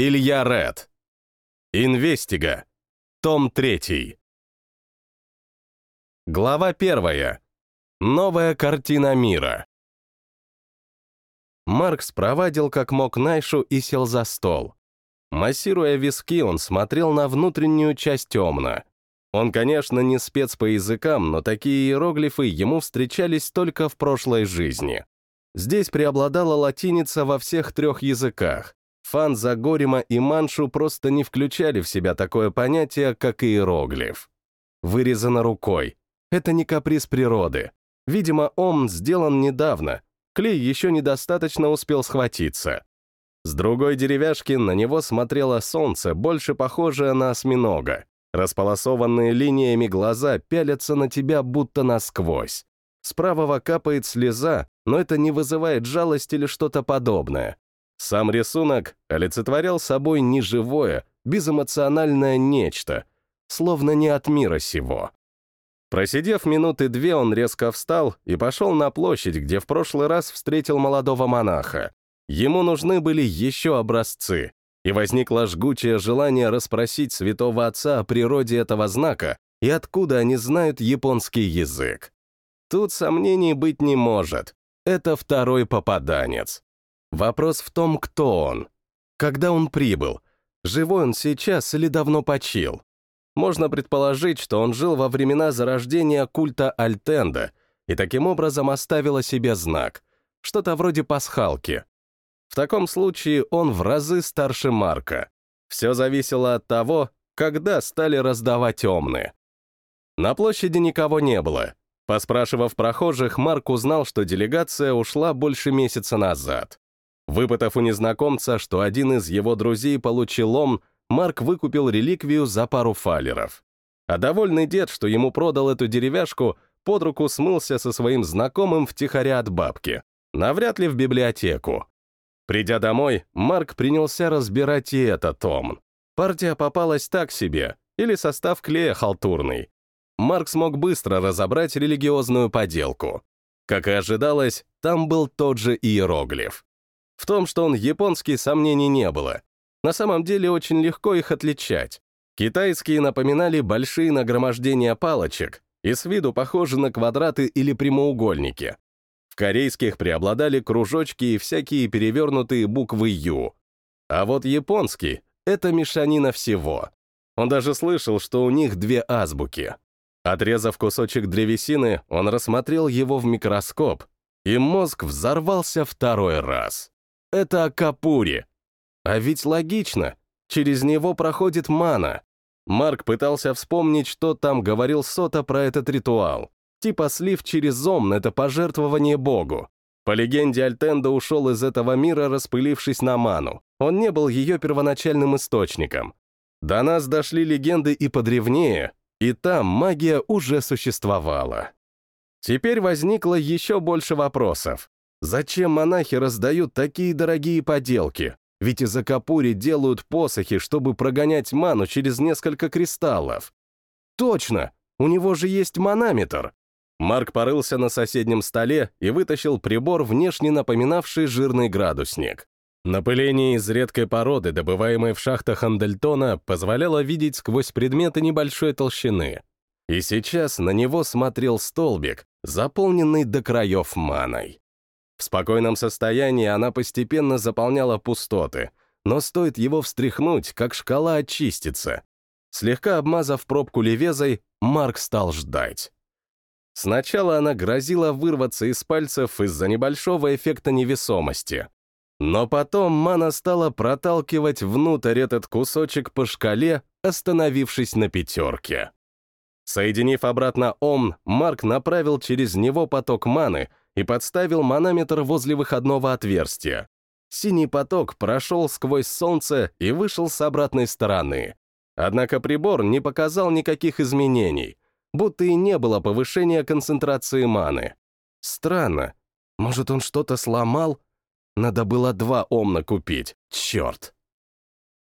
Илья Ред. Инвестига. Том 3. Глава 1. Новая картина мира. Маркс проводил как мог Найшу и сел за стол. Массируя виски, он смотрел на внутреннюю часть темна. Он, конечно, не спец по языкам, но такие иероглифы ему встречались только в прошлой жизни. Здесь преобладала латиница во всех трех языках. Фан Загорима и Маншу просто не включали в себя такое понятие, как иероглиф. Вырезано рукой. Это не каприз природы. Видимо, ом сделан недавно. Клей еще недостаточно успел схватиться. С другой деревяшки на него смотрело солнце, больше похожее на осьминога. Располосованные линиями глаза пялятся на тебя будто насквозь. С правого капает слеза, но это не вызывает жалости или что-то подобное. Сам рисунок олицетворял собой неживое, безэмоциональное нечто, словно не от мира сего. Просидев минуты две, он резко встал и пошел на площадь, где в прошлый раз встретил молодого монаха. Ему нужны были еще образцы, и возникло жгучее желание расспросить святого отца о природе этого знака и откуда они знают японский язык. Тут сомнений быть не может. Это второй попаданец. Вопрос в том, кто он. Когда он прибыл? Живой он сейчас или давно почил? Можно предположить, что он жил во времена зарождения культа Альтенда и таким образом оставил о себе знак. Что-то вроде пасхалки. В таком случае он в разы старше Марка. Все зависело от того, когда стали раздавать омны. На площади никого не было. Поспрашивав прохожих, Марк узнал, что делегация ушла больше месяца назад. Выпытав у незнакомца, что один из его друзей получил ом, Марк выкупил реликвию за пару фалеров. А довольный дед, что ему продал эту деревяшку, под руку смылся со своим знакомым втихаря от бабки. Навряд ли в библиотеку. Придя домой, Марк принялся разбирать и этот том. Партия попалась так себе, или состав клея халтурный. Марк смог быстро разобрать религиозную поделку. Как и ожидалось, там был тот же иероглиф. В том, что он японский, сомнений не было. На самом деле очень легко их отличать. Китайские напоминали большие нагромождения палочек и с виду похожи на квадраты или прямоугольники. В корейских преобладали кружочки и всякие перевернутые буквы «Ю». А вот японский — это мешанина всего. Он даже слышал, что у них две азбуки. Отрезав кусочек древесины, он рассмотрел его в микроскоп, и мозг взорвался второй раз. Это Акапури. А ведь логично, через него проходит мана. Марк пытался вспомнить, что там говорил Сота про этот ритуал. Типа слив через зом — это пожертвование богу. По легенде, Альтенда ушел из этого мира, распылившись на ману. Он не был ее первоначальным источником. До нас дошли легенды и подревнее, и там магия уже существовала. Теперь возникло еще больше вопросов. Зачем монахи раздают такие дорогие поделки? Ведь из Акапури делают посохи, чтобы прогонять ману через несколько кристаллов. Точно! У него же есть манометр. Марк порылся на соседнем столе и вытащил прибор, внешне напоминавший жирный градусник. Напыление из редкой породы, добываемой в шахтах Андельтона, позволяло видеть сквозь предметы небольшой толщины. И сейчас на него смотрел столбик, заполненный до краев маной. В спокойном состоянии она постепенно заполняла пустоты, но стоит его встряхнуть, как шкала очистится. Слегка обмазав пробку левезой, Марк стал ждать. Сначала она грозила вырваться из пальцев из-за небольшого эффекта невесомости. Но потом мана стала проталкивать внутрь этот кусочек по шкале, остановившись на пятерке. Соединив обратно Ом, Марк направил через него поток маны, и подставил манометр возле выходного отверстия. Синий поток прошел сквозь солнце и вышел с обратной стороны. Однако прибор не показал никаких изменений, будто и не было повышения концентрации маны. Странно. Может, он что-то сломал? Надо было два омна купить. Черт.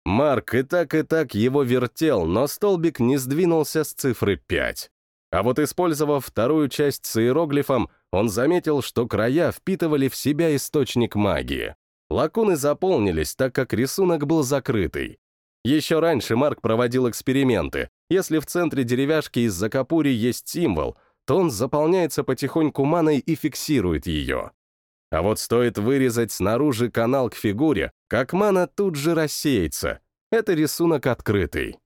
Марк и так и так его вертел, но столбик не сдвинулся с цифры 5. А вот использовав вторую часть с иероглифом, он заметил, что края впитывали в себя источник магии. Лакуны заполнились, так как рисунок был закрытый. Еще раньше Марк проводил эксперименты. Если в центре деревяшки из закапури есть символ, то он заполняется потихоньку маной и фиксирует ее. А вот стоит вырезать снаружи канал к фигуре, как мана тут же рассеется. Это рисунок открытый.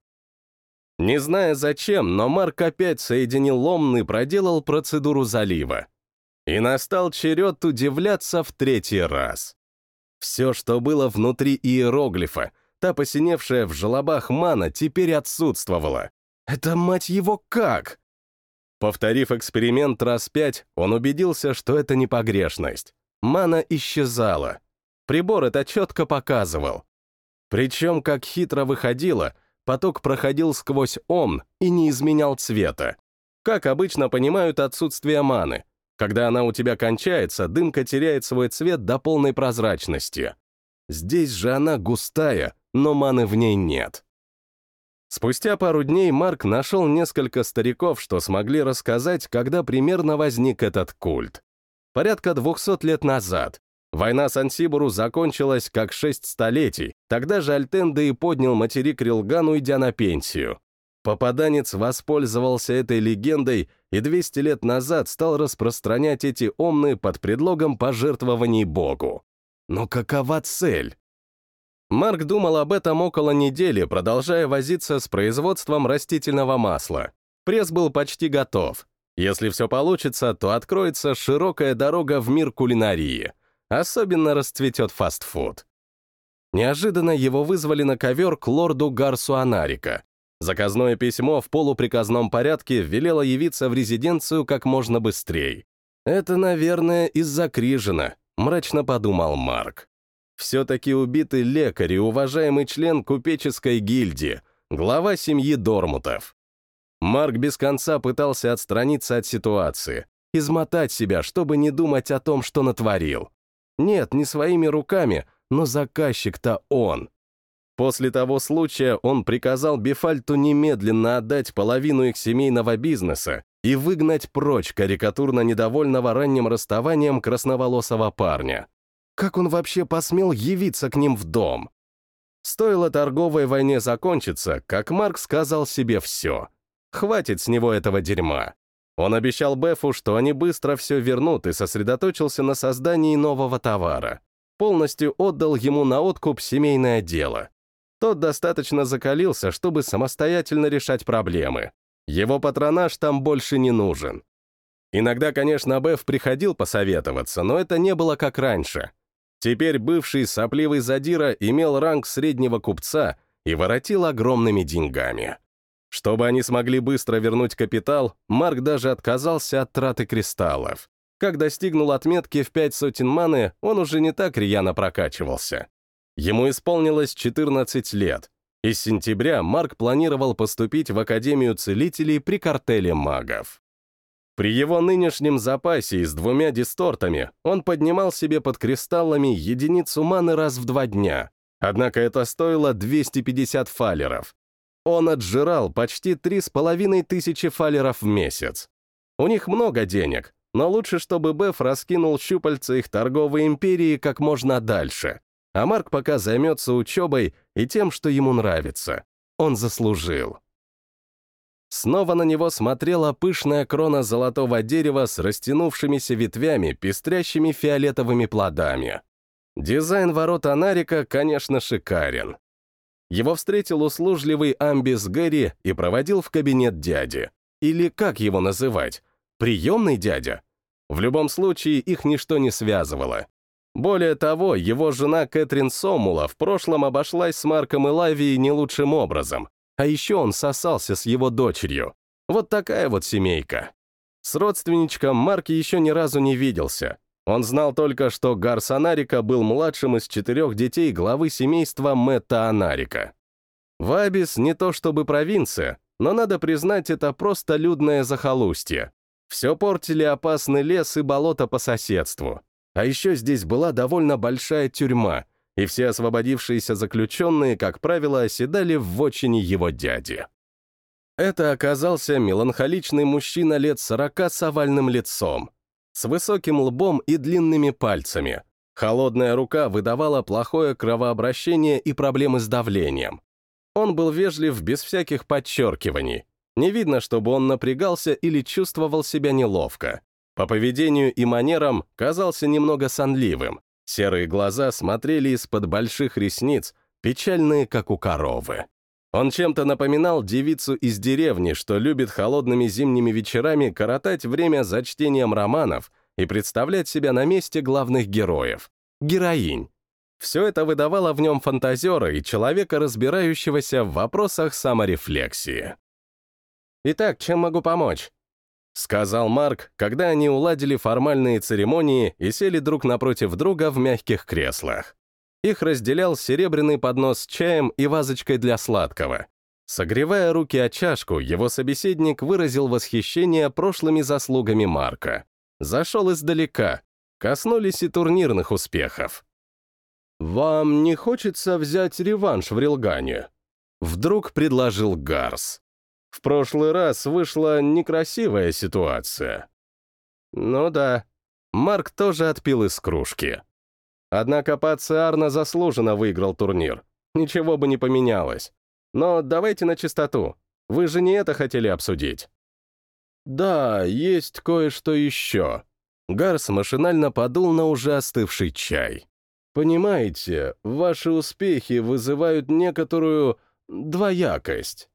Не зная зачем, но Марк опять соединил ломны, проделал процедуру залива. И настал черед удивляться в третий раз. Все, что было внутри иероглифа, та посиневшая в желобах мана, теперь отсутствовала. Это, мать его, как? Повторив эксперимент раз пять, он убедился, что это не погрешность. Мана исчезала. Прибор это четко показывал. Причем, как хитро выходило, поток проходил сквозь ом и не изменял цвета. Как обычно понимают отсутствие маны. Когда она у тебя кончается, дымка теряет свой цвет до полной прозрачности. Здесь же она густая, но маны в ней нет. Спустя пару дней Марк нашел несколько стариков, что смогли рассказать, когда примерно возник этот культ. Порядка 200 лет назад. Война с Ансибуру закончилась как шесть столетий, тогда же Альтенда и поднял материк Рилгану, идя на пенсию. Попаданец воспользовался этой легендой и 200 лет назад стал распространять эти омны под предлогом пожертвований Богу. Но какова цель? Марк думал об этом около недели, продолжая возиться с производством растительного масла. Пресс был почти готов. Если все получится, то откроется широкая дорога в мир кулинарии. Особенно расцветет фастфуд. Неожиданно его вызвали на ковер к лорду Гарсу Анарика. Заказное письмо в полуприказном порядке велело явиться в резиденцию как можно быстрее. «Это, наверное, из-за Крижина», — мрачно подумал Марк. Все-таки убитый лекарь и уважаемый член купеческой гильдии, глава семьи Дормутов. Марк без конца пытался отстраниться от ситуации, измотать себя, чтобы не думать о том, что натворил. Нет, не своими руками, но заказчик-то он. После того случая он приказал Бефальту немедленно отдать половину их семейного бизнеса и выгнать прочь карикатурно недовольного ранним расставанием красноволосого парня. Как он вообще посмел явиться к ним в дом? Стоило торговой войне закончиться, как Марк сказал себе все. Хватит с него этого дерьма. Он обещал Бефу, что они быстро все вернут и сосредоточился на создании нового товара. Полностью отдал ему на откуп семейное дело. Тот достаточно закалился, чтобы самостоятельно решать проблемы. Его патронаж там больше не нужен. Иногда, конечно, Беф приходил посоветоваться, но это не было как раньше. Теперь бывший сопливый задира имел ранг среднего купца и воротил огромными деньгами. Чтобы они смогли быстро вернуть капитал, Марк даже отказался от траты кристаллов. Как достигнул отметки в пять сотен маны, он уже не так рьяно прокачивался. Ему исполнилось 14 лет, и с сентября Марк планировал поступить в Академию целителей при картеле магов. При его нынешнем запасе и с двумя дистортами он поднимал себе под кристаллами единицу маны раз в два дня, однако это стоило 250 фалеров. Он отжирал почти три с половиной тысячи фалеров в месяц. У них много денег, но лучше, чтобы Беф раскинул щупальца их торговой империи как можно дальше а Марк пока займется учебой и тем, что ему нравится. Он заслужил. Снова на него смотрела пышная крона золотого дерева с растянувшимися ветвями, пестрящими фиолетовыми плодами. Дизайн ворот Анарика, конечно, шикарен. Его встретил услужливый Амбис Гэри и проводил в кабинет дяди. Или как его называть? Приемный дядя? В любом случае, их ничто не связывало. Более того, его жена Кэтрин Сомула в прошлом обошлась с Марком и Лавией не лучшим образом, а еще он сосался с его дочерью. Вот такая вот семейка. С родственничком Марк еще ни разу не виделся. Он знал только, что Гарс Анарика был младшим из четырех детей главы семейства Мэтта Анарика. Вабис не то чтобы провинция, но надо признать, это просто людное захолустье. Все портили опасный лес и болото по соседству. А еще здесь была довольно большая тюрьма, и все освободившиеся заключенные, как правило, оседали в вотчине его дяди. Это оказался меланхоличный мужчина лет сорока с овальным лицом, с высоким лбом и длинными пальцами. Холодная рука выдавала плохое кровообращение и проблемы с давлением. Он был вежлив без всяких подчеркиваний. Не видно, чтобы он напрягался или чувствовал себя неловко. По поведению и манерам казался немного сонливым. Серые глаза смотрели из-под больших ресниц, печальные, как у коровы. Он чем-то напоминал девицу из деревни, что любит холодными зимними вечерами коротать время за чтением романов и представлять себя на месте главных героев — героинь. Все это выдавало в нем фантазера и человека, разбирающегося в вопросах саморефлексии. «Итак, чем могу помочь?» — сказал Марк, когда они уладили формальные церемонии и сели друг напротив друга в мягких креслах. Их разделял серебряный поднос с чаем и вазочкой для сладкого. Согревая руки о чашку, его собеседник выразил восхищение прошлыми заслугами Марка. Зашел издалека, коснулись и турнирных успехов. «Вам не хочется взять реванш в Рилгане?» Вдруг предложил Гарс. В прошлый раз вышла некрасивая ситуация. Ну да, Марк тоже отпил из кружки. Однако Пациарна заслуженно выиграл турнир. Ничего бы не поменялось. Но давайте на чистоту. Вы же не это хотели обсудить. Да, есть кое-что еще. Гарс машинально подул на уже остывший чай. Понимаете, ваши успехи вызывают некоторую двоякость.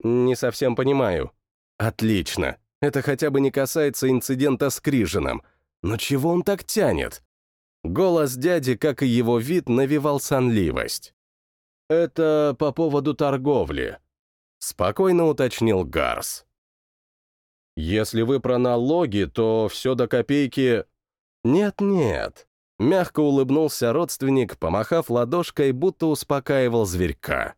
Не совсем понимаю. Отлично. Это хотя бы не касается инцидента с Крижином. Но чего он так тянет? Голос дяди, как и его вид, навевал сонливость. «Это по поводу торговли», — спокойно уточнил Гарс. «Если вы про налоги, то все до копейки...» «Нет-нет», — мягко улыбнулся родственник, помахав ладошкой, будто успокаивал зверька.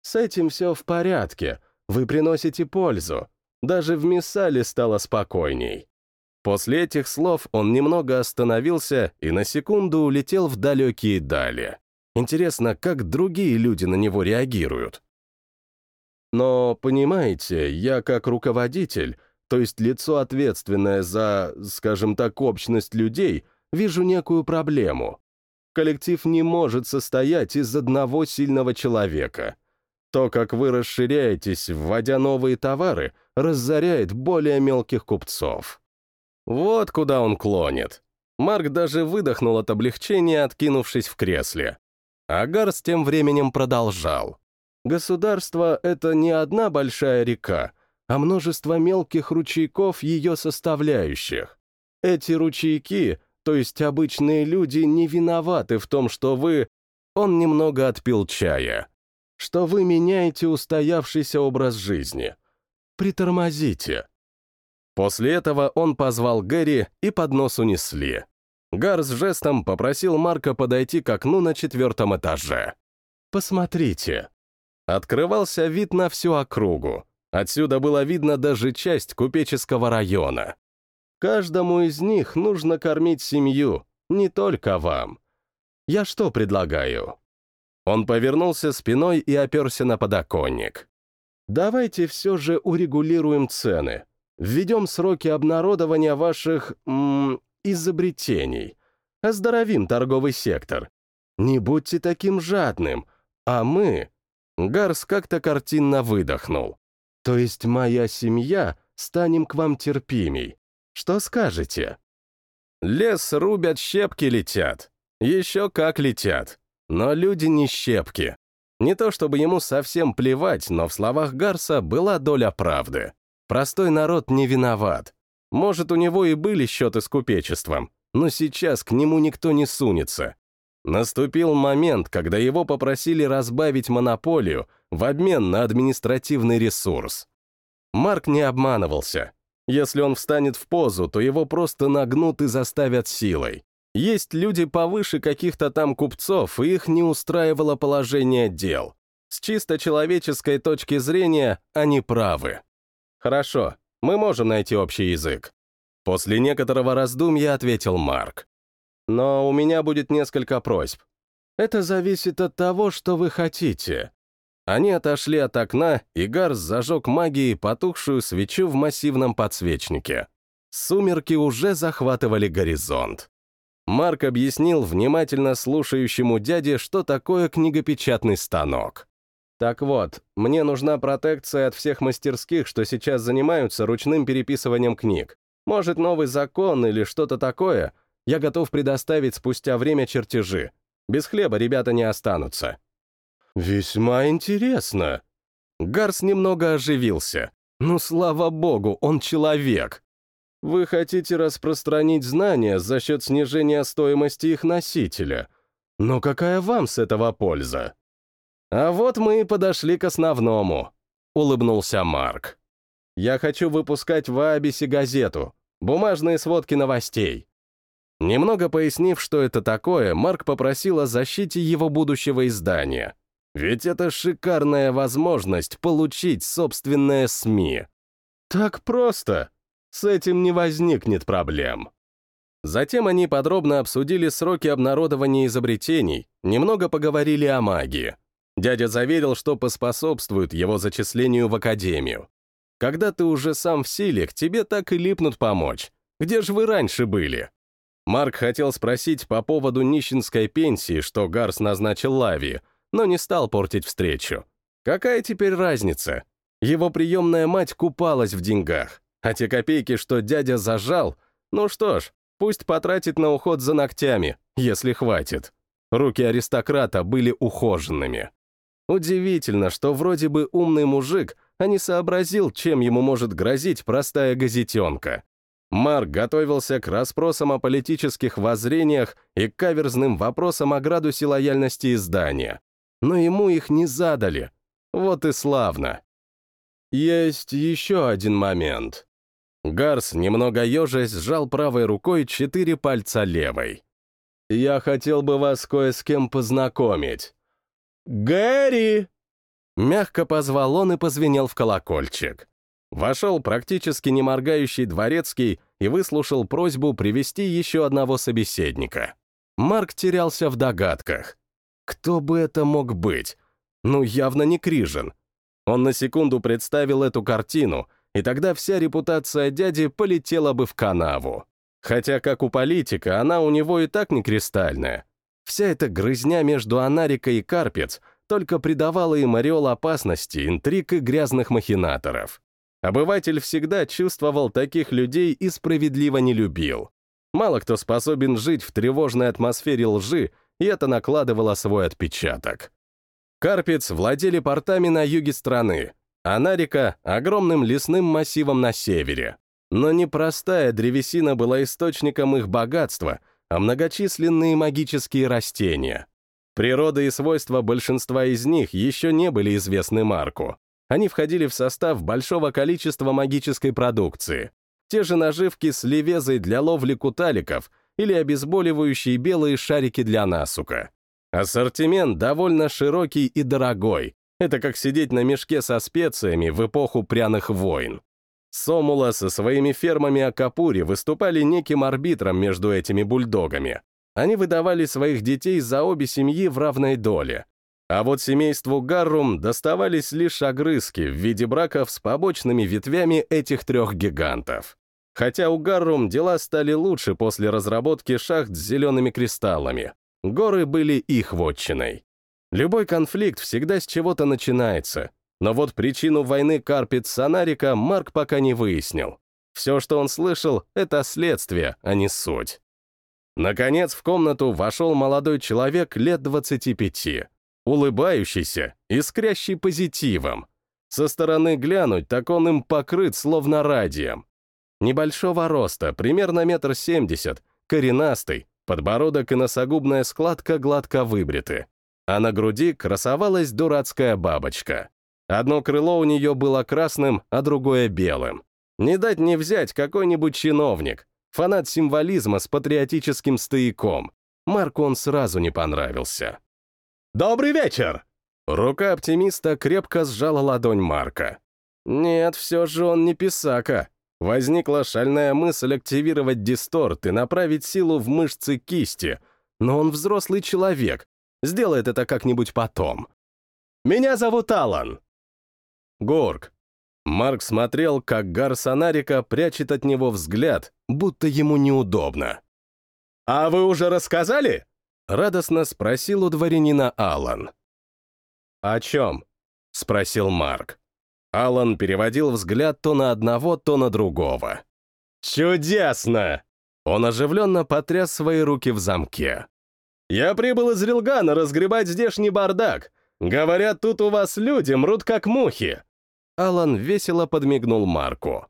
«С этим все в порядке. Вы приносите пользу. Даже в Миссале стало спокойней. После этих слов он немного остановился и на секунду улетел в далекие дали. Интересно, как другие люди на него реагируют. Но, понимаете, я как руководитель, то есть лицо ответственное за, скажем так, общность людей, вижу некую проблему. Коллектив не может состоять из одного сильного человека — то, как вы расширяетесь, вводя новые товары, разоряет более мелких купцов. Вот куда он клонит. Марк даже выдохнул от облегчения, откинувшись в кресле. Агар с тем временем продолжал. Государство — это не одна большая река, а множество мелких ручейков ее составляющих. Эти ручейки, то есть обычные люди, не виноваты в том, что вы... Он немного отпил чая что вы меняете устоявшийся образ жизни. Притормозите. После этого он позвал Гэри, и поднос унесли. Гар с жестом попросил Марка подойти к окну на четвертом этаже. «Посмотрите». Открывался вид на всю округу. Отсюда было видно даже часть купеческого района. Каждому из них нужно кормить семью, не только вам. Я что предлагаю? Он повернулся спиной и оперся на подоконник. «Давайте все же урегулируем цены. Введем сроки обнародования ваших... М, изобретений. Оздоровим торговый сектор. Не будьте таким жадным. А мы...» Гарс как-то картинно выдохнул. «То есть моя семья станем к вам терпимей. Что скажете?» «Лес рубят, щепки летят. Еще как летят. Но люди не щепки. Не то чтобы ему совсем плевать, но в словах Гарса была доля правды. Простой народ не виноват. Может, у него и были счеты с купечеством, но сейчас к нему никто не сунется. Наступил момент, когда его попросили разбавить монополию в обмен на административный ресурс. Марк не обманывался. Если он встанет в позу, то его просто нагнут и заставят силой. Есть люди повыше каких-то там купцов, и их не устраивало положение дел. С чисто человеческой точки зрения они правы. Хорошо, мы можем найти общий язык. После некоторого раздумья ответил Марк. Но у меня будет несколько просьб. Это зависит от того, что вы хотите. Они отошли от окна, и Гарс зажег магией потухшую свечу в массивном подсвечнике. Сумерки уже захватывали горизонт. Марк объяснил внимательно слушающему дяде, что такое книгопечатный станок. Так вот, мне нужна протекция от всех мастерских, что сейчас занимаются ручным переписыванием книг. Может, новый закон или что-то такое? Я готов предоставить спустя время чертежи. Без хлеба ребята не останутся. Весьма интересно. Гарс немного оживился. Ну, слава богу, он человек. Вы хотите распространить знания за счет снижения стоимости их носителя. Но какая вам с этого польза? А вот мы и подошли к основному, улыбнулся Марк. Я хочу выпускать в Абисе газету, бумажные сводки новостей. Немного пояснив, что это такое, Марк попросил о защите его будущего издания. Ведь это шикарная возможность получить собственное СМИ. Так просто. С этим не возникнет проблем. Затем они подробно обсудили сроки обнародования изобретений, немного поговорили о магии. Дядя заверил, что поспособствует его зачислению в академию. Когда ты уже сам в силе, к тебе так и липнут помочь. Где же вы раньше были? Марк хотел спросить по поводу нищенской пенсии, что Гарс назначил Лави, но не стал портить встречу. Какая теперь разница? Его приемная мать купалась в деньгах, а те копейки, что дядя зажал, ну что ж, пусть потратит на уход за ногтями, если хватит. Руки аристократа были ухоженными. Удивительно, что вроде бы умный мужик, а не сообразил, чем ему может грозить простая газетенка. Марк готовился к расспросам о политических воззрениях и к каверзным вопросам о градусе лояльности издания. Но ему их не задали. Вот и славно. Есть еще один момент. Гарс, немного ежась, сжал правой рукой четыре пальца левой. «Я хотел бы вас кое с кем познакомить». «Гэри!» Мягко позвал он и позвенел в колокольчик. Вошел практически не моргающий дворецкий и выслушал просьбу привести еще одного собеседника. Марк терялся в догадках. Кто бы это мог быть? Ну, явно не Крижин. Он на секунду представил эту картину, и тогда вся репутация дяди полетела бы в канаву. Хотя, как у политика, она у него и так не кристальная. Вся эта грызня между Анарикой и Карпец только придавала им ореол опасности, интриг и грязных махинаторов. Обыватель всегда чувствовал таких людей и справедливо не любил. Мало кто способен жить в тревожной атмосфере лжи, и это накладывало свой отпечаток. Карпец владели портами на юге страны, а Нарика — огромным лесным массивом на севере. Но не простая древесина была источником их богатства, а многочисленные магические растения. Природа и свойства большинства из них еще не были известны Марку. Они входили в состав большого количества магической продукции. Те же наживки с левезой для ловли куталиков или обезболивающие белые шарики для насука. Ассортимент довольно широкий и дорогой. Это как сидеть на мешке со специями в эпоху пряных войн. Сомула со своими фермами Акапури выступали неким арбитром между этими бульдогами. Они выдавали своих детей за обе семьи в равной доле. А вот семейству Гаррум доставались лишь огрызки в виде браков с побочными ветвями этих трех гигантов. Хотя у Гаррум дела стали лучше после разработки шахт с зелеными кристаллами. Горы были их вотчиной. Любой конфликт всегда с чего-то начинается, но вот причину войны Карпит Санарика Марк пока не выяснил. Все, что он слышал, это следствие, а не суть. Наконец в комнату вошел молодой человек лет 25 улыбающийся, искрящий позитивом. Со стороны глянуть, так он им покрыт словно радием. Небольшого роста, примерно метр семьдесят, коренастый, подбородок и носогубная складка гладко выбриты. А на груди красовалась дурацкая бабочка. Одно крыло у нее было красным, а другое белым. Не дать не взять какой-нибудь чиновник, фанат символизма с патриотическим стояком. Марку он сразу не понравился. «Добрый вечер!» Рука оптимиста крепко сжала ладонь Марка. Нет, все же он не писака. Возникла шальная мысль активировать дисторт и направить силу в мышцы кисти, но он взрослый человек, сделает это как-нибудь потом. «Меня зовут Алан!» Горг. Марк смотрел, как Гар Санарика прячет от него взгляд, будто ему неудобно. «А вы уже рассказали?» — радостно спросил у дворянина Алан. «О чем?» — спросил Марк. Алан переводил взгляд то на одного, то на другого. «Чудесно!» Он оживленно потряс свои руки в замке. «Я прибыл из Рилгана разгребать здешний бардак. Говорят, тут у вас люди мрут как мухи». Алан весело подмигнул Марку.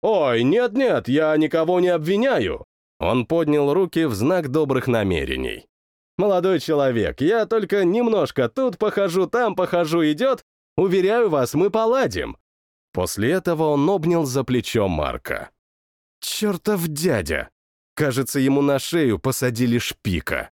«Ой, нет-нет, я никого не обвиняю!» Он поднял руки в знак добрых намерений. «Молодой человек, я только немножко тут похожу, там похожу, идет. Уверяю вас, мы поладим». После этого он обнял за плечо Марка. «Чертов дядя!» Кажется, ему на шею посадили шпика.